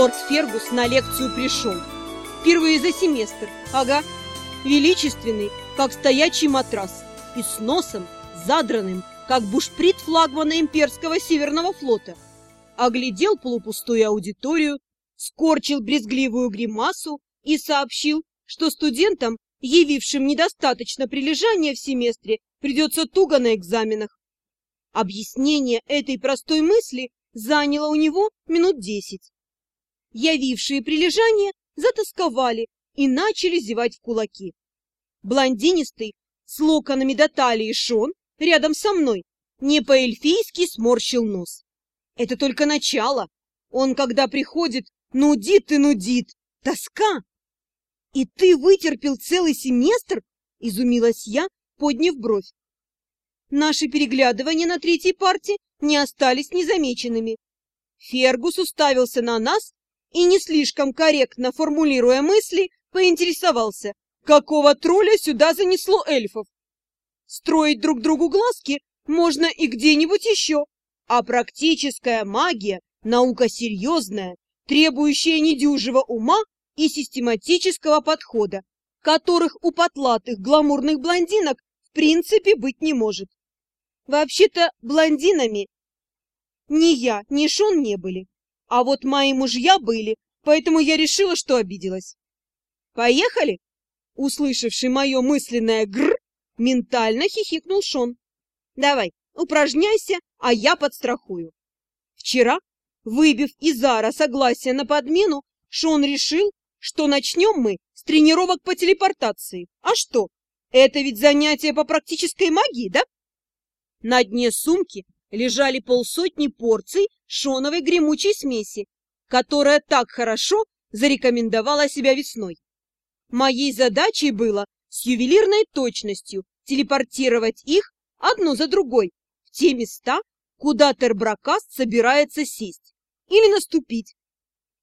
Лорд Фергус на лекцию пришел. Впервые за семестр, ага. Величественный, как стоячий матрас, и с носом задранным, как бушприт флагмана имперского Северного флота. Оглядел полупустую аудиторию, скорчил брезгливую гримасу и сообщил, что студентам, явившим недостаточно прилежания в семестре, придется туго на экзаменах. Объяснение этой простой мысли заняло у него минут десять. Явившие прилежание затасковали и начали зевать в кулаки. Блондинистый, с локонами до талии Шон, рядом со мной, не по-эльфийски сморщил нос. Это только начало. Он, когда приходит, нудит и нудит. Тоска! И ты вытерпел целый семестр? Изумилась я, подняв бровь. Наши переглядывания на третьей парте не остались незамеченными. Фергус уставился на нас и, не слишком корректно формулируя мысли, поинтересовался, какого тролля сюда занесло эльфов. Строить друг другу глазки можно и где-нибудь еще, а практическая магия – наука серьезная, требующая недюжего ума и систематического подхода, которых у потлатых гламурных блондинок в принципе быть не может. Вообще-то блондинами ни я, ни Шон не были, а вот мои мужья были, поэтому я решила, что обиделась. «Поехали?» Услышавший мое мысленное «гр», ментально хихикнул Шон. «Давай, упражняйся, а я подстрахую». Вчера, выбив из Ара согласие на подмену, Шон решил, что начнем мы с тренировок по телепортации. А что? Это ведь занятие по практической магии, да? На дне сумки лежали полсотни порций шоновой гремучей смеси, которая так хорошо зарекомендовала себя весной. Моей задачей было с ювелирной точностью телепортировать их одну за другой в те места, куда Тербракаст собирается сесть или наступить.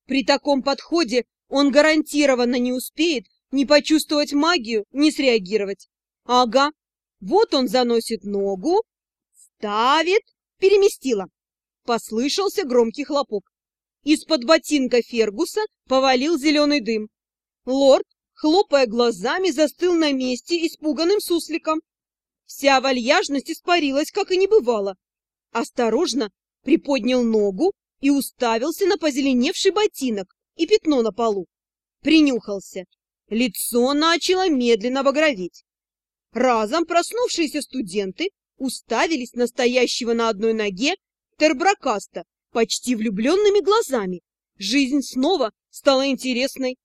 При таком подходе он гарантированно не успеет ни почувствовать магию, ни среагировать. Ага, вот он заносит ногу, ставит, переместила. Послышался громкий хлопок. Из-под ботинка Фергуса повалил зеленый дым. Лорд, хлопая глазами, застыл на месте испуганным сусликом. Вся вальяжность испарилась, как и не бывало. Осторожно приподнял ногу и уставился на позеленевший ботинок и пятно на полу. Принюхался. Лицо начало медленно багроветь. Разом проснувшиеся студенты уставились на стоящего на одной ноге Тербракаста почти влюбленными глазами. Жизнь снова стала интересной.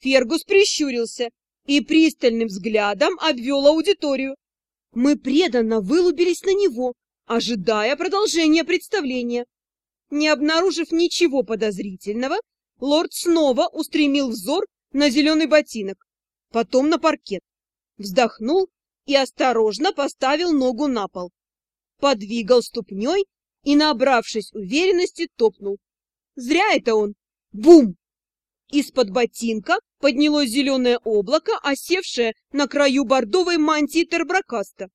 Фергус прищурился и пристальным взглядом обвел аудиторию. Мы преданно вылубились на него, ожидая продолжения представления. Не обнаружив ничего подозрительного, лорд снова устремил взор на зеленый ботинок, потом на паркет. Вздохнул и осторожно поставил ногу на пол. Подвигал ступней и, набравшись уверенности, топнул. Зря это он. Бум! Из-под ботинка поднялось зеленое облако, осевшее на краю бордовой мантии Тербракаста.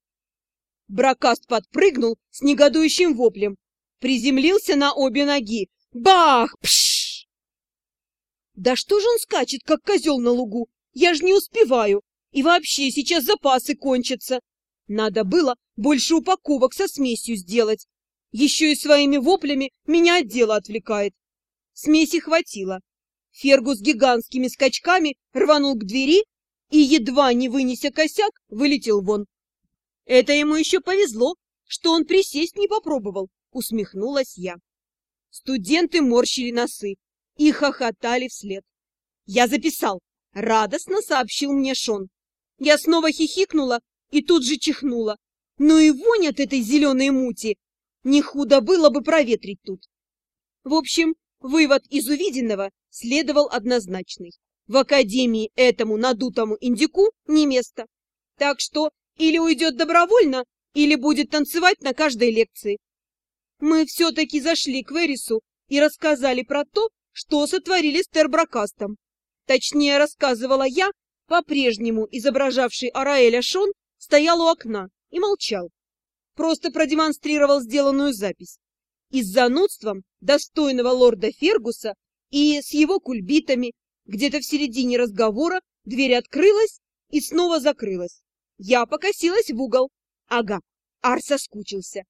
Бракаст подпрыгнул с негодующим воплем, приземлился на обе ноги. Бах! Пш! Да что же он скачет, как козел на лугу? Я же не успеваю. И вообще сейчас запасы кончатся. Надо было больше упаковок со смесью сделать. Еще и своими воплями меня от дела отвлекает. Смеси хватило. Фергус гигантскими скачками рванул к двери и, едва не вынеся косяк, вылетел вон. Это ему еще повезло, что он присесть не попробовал, усмехнулась я. Студенты морщили носы и хохотали вслед. Я записал, радостно сообщил мне Шон. Я снова хихикнула и тут же чихнула. Ну и вонь от этой зеленой мути! Не худо было бы проветрить тут. В общем, вывод из увиденного следовал однозначный. В академии этому надутому индику не место. Так что или уйдет добровольно, или будет танцевать на каждой лекции. Мы все-таки зашли к Верису и рассказали про то, что сотворили с Тербракастом. Точнее, рассказывала я, по-прежнему изображавший Араэля Шон, стоял у окна и молчал. Просто продемонстрировал сделанную запись. И с занудством достойного лорда Фергуса и с его кульбитами. Где-то в середине разговора дверь открылась и снова закрылась. Я покосилась в угол. Ага, Ар соскучился.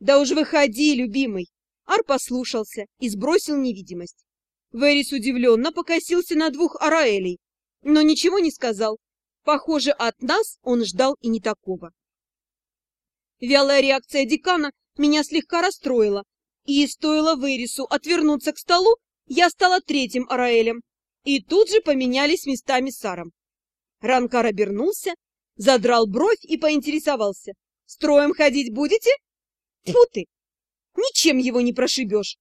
Да уж выходи, любимый. Ар послушался и сбросил невидимость. Верис удивленно покосился на двух Араэлей, но ничего не сказал. Похоже, от нас он ждал и не такого. Вялая реакция декана меня слегка расстроила, и стоило Верису отвернуться к столу, я стала третьим Араэлем, и тут же поменялись местами с Саром. Ранкар обернулся, задрал бровь и поинтересовался. «Строем ходить будете?» Тьфу ты! Ничем его не прошибешь.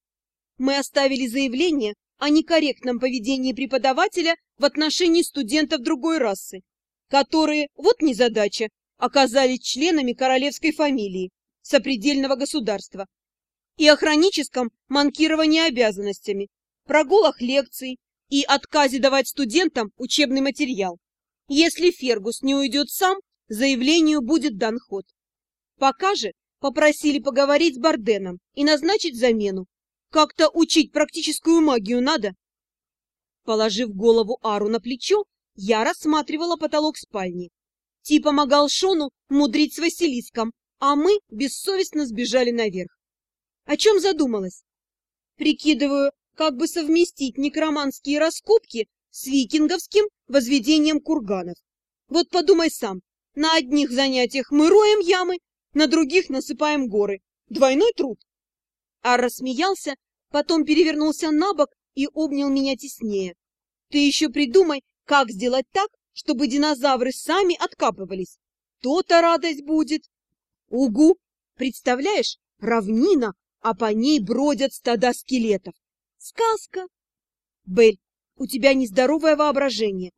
Мы оставили заявление о некорректном поведении преподавателя в отношении студентов другой расы, которые, вот незадача, оказались членами королевской фамилии сопредельного государства и о хроническом манкировании обязанностями, прогулах лекций и отказе давать студентам учебный материал. Если Фергус не уйдет сам, заявлению будет дан ход. Пока же попросили поговорить с Барденом и назначить замену. Как-то учить практическую магию надо. Положив голову Ару на плечо, я рассматривала потолок спальни. Ти помогал Шону мудрить с Василиском, а мы бессовестно сбежали наверх. О чем задумалась? Прикидываю, как бы совместить некроманские раскопки с викинговским возведением курганов. Вот подумай сам, на одних занятиях мы роем ямы, на других насыпаем горы. Двойной труд. Ар рассмеялся, потом перевернулся на бок и обнял меня теснее. Ты еще придумай, как сделать так, чтобы динозавры сами откапывались. То-то радость будет. Угу! Представляешь, равнина, а по ней бродят стада скелетов. Сказка! Бель, у тебя нездоровое воображение.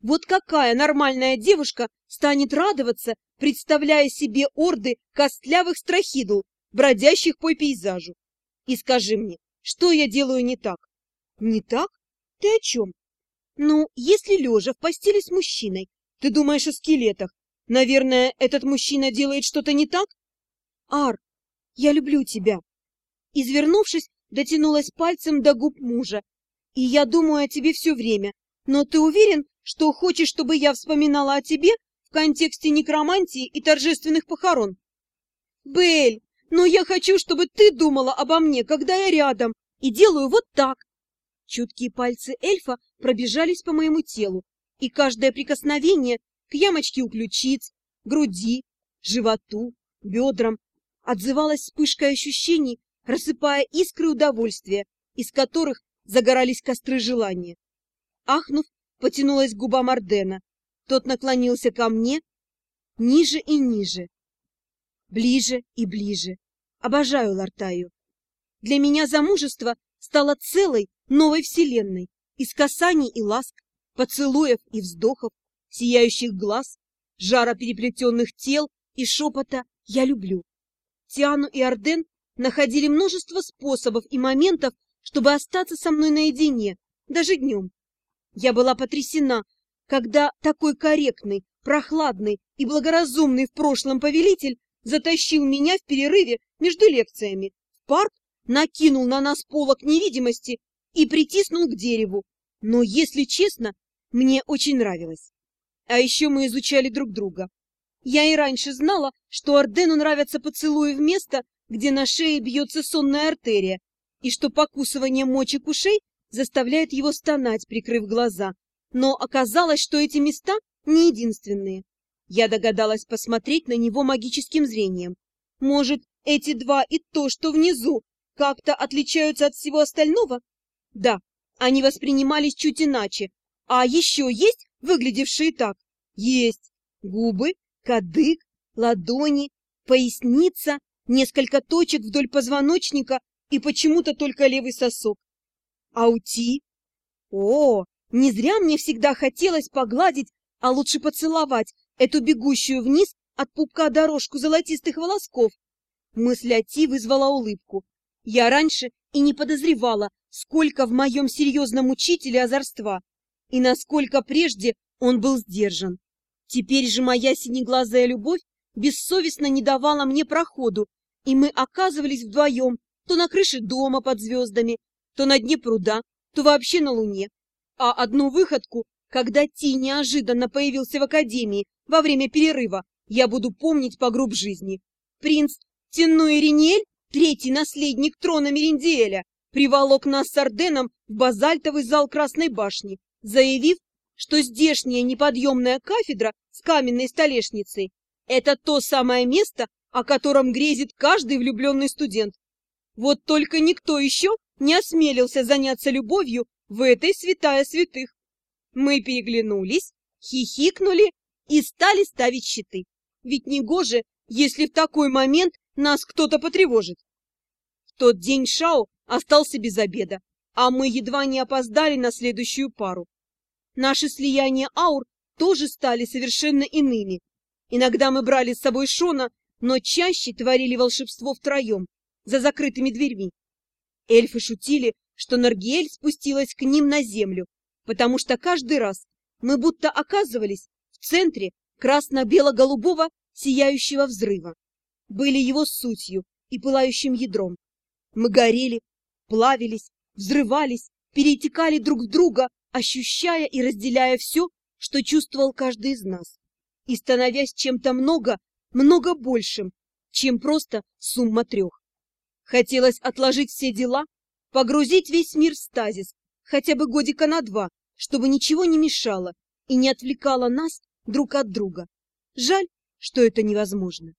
Вот какая нормальная девушка станет радоваться, представляя себе орды костлявых страхидул, бродящих по пейзажу? И скажи мне, что я делаю не так? Не так? Ты о чем? Ну, если лежа в постели с мужчиной, ты думаешь о скелетах, наверное, этот мужчина делает что-то не так? Ар, я люблю тебя. Извернувшись, дотянулась пальцем до губ мужа. И я думаю о тебе все время. Но ты уверен, что хочешь, чтобы я вспоминала о тебе в контексте некромантии и торжественных похорон? Бель, но я хочу, чтобы ты думала обо мне, когда я рядом, и делаю вот так. Чуткие пальцы эльфа пробежались по моему телу, и каждое прикосновение к ямочке у ключиц, груди, животу, бедрам отзывалось вспышкой ощущений, рассыпая искры удовольствия, из которых загорались костры желания. Ахнув, потянулась к губам Ордена. Тот наклонился ко мне ниже и ниже, ближе и ближе. Обожаю Лартаю. Для меня замужество стало целой новой вселенной из касаний и ласк, поцелуев и вздохов, сияющих глаз, жара переплетенных тел и шепота «Я люблю». Тиану и Орден находили множество способов и моментов, чтобы остаться со мной наедине, даже днем. Я была потрясена, когда такой корректный, прохладный и благоразумный в прошлом повелитель затащил меня в перерыве между лекциями в парк, накинул на нас полок невидимости и притиснул к дереву. Но, если честно, мне очень нравилось. А еще мы изучали друг друга. Я и раньше знала, что Ордену нравятся поцелуи в место, где на шее бьется сонная артерия, и что покусывание мочек ушей заставляет его стонать, прикрыв глаза. Но оказалось, что эти места не единственные. Я догадалась посмотреть на него магическим зрением. Может, эти два и то, что внизу, как-то отличаются от всего остального? Да, они воспринимались чуть иначе. А еще есть выглядевшие так? Есть. Губы, кадык, ладони, поясница, несколько точек вдоль позвоночника и почему-то только левый сосок. Аути? О, не зря мне всегда хотелось погладить, а лучше поцеловать эту бегущую вниз от пупка дорожку золотистых волосков. Мысль о Ти вызвала улыбку. Я раньше и не подозревала, сколько в моем серьезном учителе озорства, и насколько прежде он был сдержан. Теперь же моя синеглазая любовь бессовестно не давала мне проходу, и мы оказывались вдвоем то на крыше дома под звездами, то на дне пруда, то вообще на Луне. А одну выходку, когда Ти неожиданно появился в Академии во время перерыва, я буду помнить по гроб жизни. Принц Тенной Ринель, третий наследник трона Мериндиэля, приволок нас с Орденом в базальтовый зал Красной башни, заявив, что здешняя неподъемная кафедра с каменной столешницей – это то самое место, о котором грезит каждый влюбленный студент. Вот только никто еще не осмелился заняться любовью в этой святая святых. Мы переглянулись, хихикнули и стали ставить щиты. Ведь не гоже, если в такой момент нас кто-то потревожит. В тот день Шао остался без обеда, а мы едва не опоздали на следующую пару. Наши слияния аур тоже стали совершенно иными. Иногда мы брали с собой Шона, но чаще творили волшебство втроем, за закрытыми дверьми. Эльфы шутили, что Наргиэль спустилась к ним на землю, потому что каждый раз мы будто оказывались в центре красно-бело-голубого сияющего взрыва. Были его сутью и пылающим ядром. Мы горели, плавились, взрывались, перетекали друг в друга, ощущая и разделяя все, что чувствовал каждый из нас, и становясь чем-то много, много большим, чем просто сумма трех. Хотелось отложить все дела, погрузить весь мир в стазис, хотя бы годика на два, чтобы ничего не мешало и не отвлекало нас друг от друга. Жаль, что это невозможно.